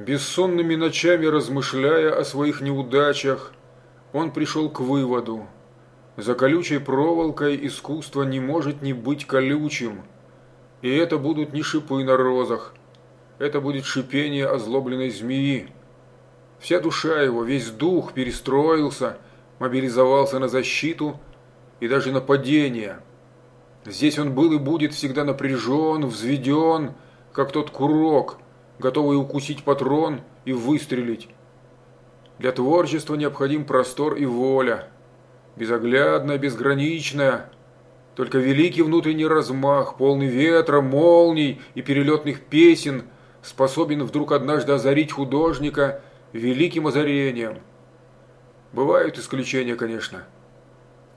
Бессонными ночами размышляя о своих неудачах, он пришел к выводу. За колючей проволокой искусство не может не быть колючим. И это будут не шипы на розах. Это будет шипение озлобленной змеи. Вся душа его, весь дух перестроился, мобилизовался на защиту и даже нападение. Здесь он был и будет всегда напряжен, взведен, как тот курок – готовый укусить патрон и выстрелить. Для творчества необходим простор и воля, безоглядная, безграничная, только великий внутренний размах, полный ветра, молний и перелетных песен, способен вдруг однажды озарить художника великим озарением. Бывают исключения, конечно.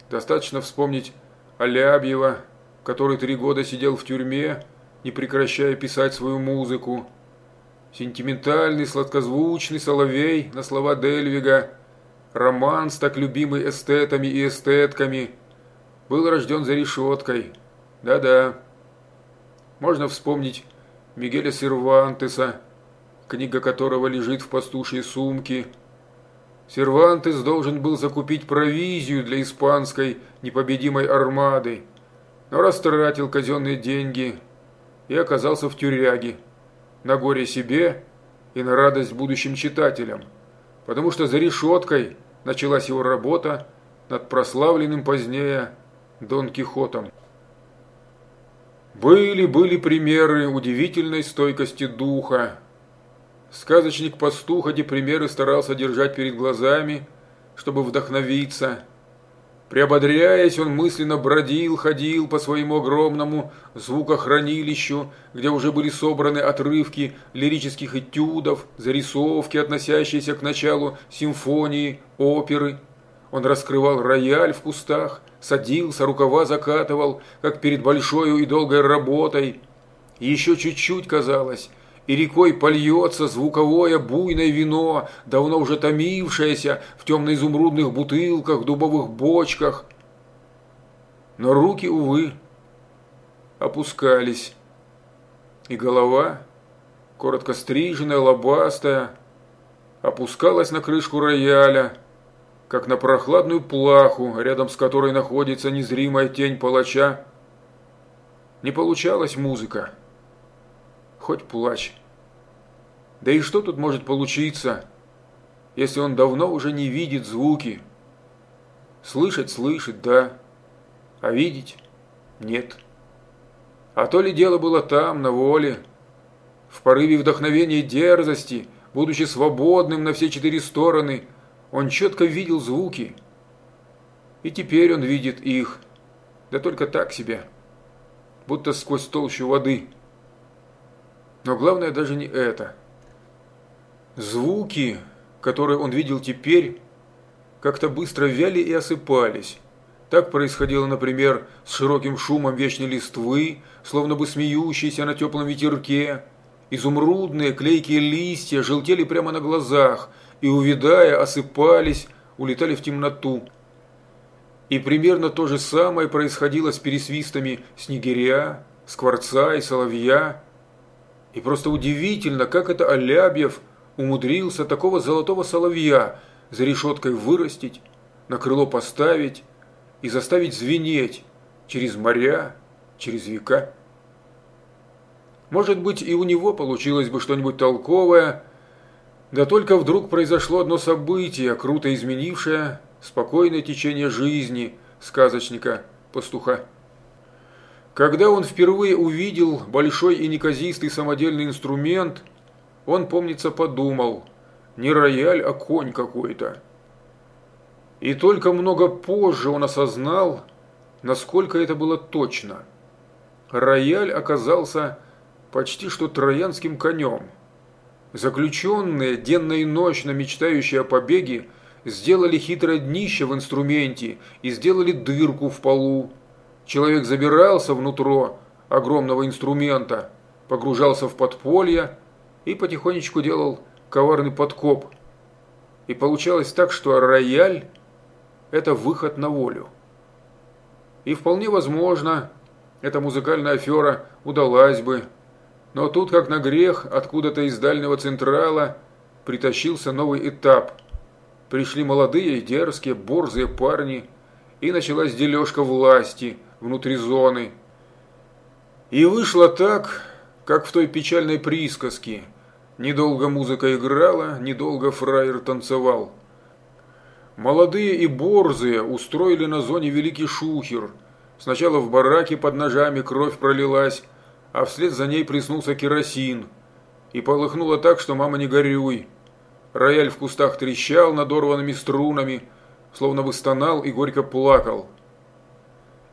Достаточно вспомнить Алябьева, который три года сидел в тюрьме, не прекращая писать свою музыку, Сентиментальный, сладкозвучный соловей на слова Дельвига, романс, так любимый эстетами и эстетками, был рожден за решеткой. Да-да. Можно вспомнить Мигеля Сервантеса, книга которого лежит в пастушьей сумке. Сервантес должен был закупить провизию для испанской непобедимой армады, но растратил казенные деньги и оказался в тюряге на горе себе и на радость будущим читателям, потому что за решеткой началась его работа над прославленным позднее Дон Кихотом. Были-были примеры удивительной стойкости духа. Сказочник-пастух эти примеры старался держать перед глазами, чтобы вдохновиться – Приободряясь, он мысленно бродил, ходил по своему огромному звукохранилищу, где уже были собраны отрывки лирических этюдов, зарисовки, относящиеся к началу симфонии, оперы. Он раскрывал рояль в кустах, садился, рукава закатывал, как перед большой и долгой работой. И еще чуть-чуть, казалось, и рекой польется звуковое буйное вино, давно уже томившееся в темно-изумрудных бутылках, дубовых бочках. Но руки, увы, опускались, и голова, коротко стриженная, лобастая, опускалась на крышку рояля, как на прохладную плаху, рядом с которой находится незримая тень палача. Не получалась музыка хоть плачь. Да и что тут может получиться, если он давно уже не видит звуки? Слышать слышит, да, а видеть нет. А то ли дело было там, на воле, в порыве вдохновения и дерзости, будучи свободным на все четыре стороны, он четко видел звуки. И теперь он видит их, да только так себе, будто сквозь толщу воды – но главное даже не это. Звуки, которые он видел теперь, как-то быстро вяли и осыпались. Так происходило, например, с широким шумом вечной листвы, словно бы смеющейся на теплом ветерке. Изумрудные клейкие листья желтели прямо на глазах и, увядая, осыпались, улетали в темноту. И примерно то же самое происходило с пересвистами снегиря, скворца и соловья, и просто удивительно, как это Алябьев умудрился такого золотого соловья за решеткой вырастить, на крыло поставить и заставить звенеть через моря, через века. Может быть, и у него получилось бы что-нибудь толковое, да только вдруг произошло одно событие, круто изменившее спокойное течение жизни сказочника-пастуха. Когда он впервые увидел большой и неказистый самодельный инструмент, он, помнится, подумал, не рояль, а конь какой-то. И только много позже он осознал, насколько это было точно. Рояль оказался почти что троянским конем. Заключенные, денно и ночно мечтающие о побеге, сделали хитрое днище в инструменте и сделали дырку в полу, Человек забирался внутрь огромного инструмента, погружался в подполье и потихонечку делал коварный подкоп. И получалось так, что рояль – это выход на волю. И вполне возможно, эта музыкальная афера удалась бы, Но тут, как на грех, откуда-то из дальнего Централа притащился новый этап. Пришли молодые, дерзкие, борзые парни, и началась дележка власти внутри зоны. И вышло так, как в той печальной присказке. Недолго музыка играла, недолго фраер танцевал. Молодые и борзые устроили на зоне великий шухер. Сначала в бараке под ножами кровь пролилась, а вслед за ней приснулся керосин. И полыхнуло так, что мама не горюй. Рояль в кустах трещал надорванными струнами, словно бы стонал и горько плакал.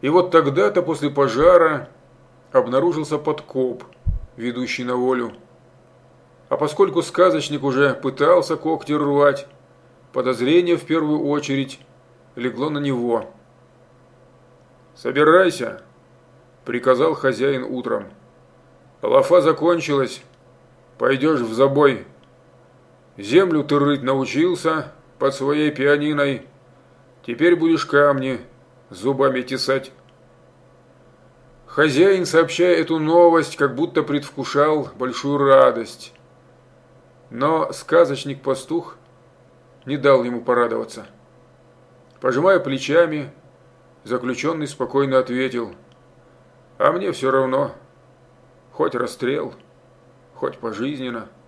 И вот тогда-то после пожара обнаружился подкоп, ведущий на волю. А поскольку сказочник уже пытался когти рвать, подозрение в первую очередь легло на него. «Собирайся», – приказал хозяин утром. Лафа закончилась. Пойдешь в забой. Землю ты рыть научился под своей пианиной. Теперь будешь камни зубами тесать. Хозяин, сообщая эту новость, как будто предвкушал большую радость. Но сказочник-пастух не дал ему порадоваться. Пожимая плечами, заключенный спокойно ответил, «А мне все равно». Хоть расстрел, хоть пожизненно –